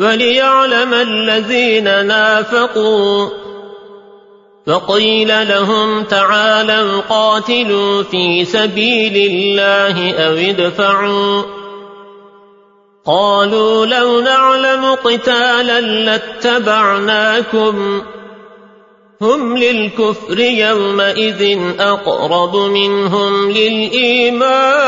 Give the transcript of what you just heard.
وليعلم الذين نافقوا. فقيل لهم تعالوا قاتلوا في سبيل الله أو ادفعوا. قالوا لو نعلم قتالا لاتبعناكم. هم للكفر يومئذ أقرب منهم للإيمان.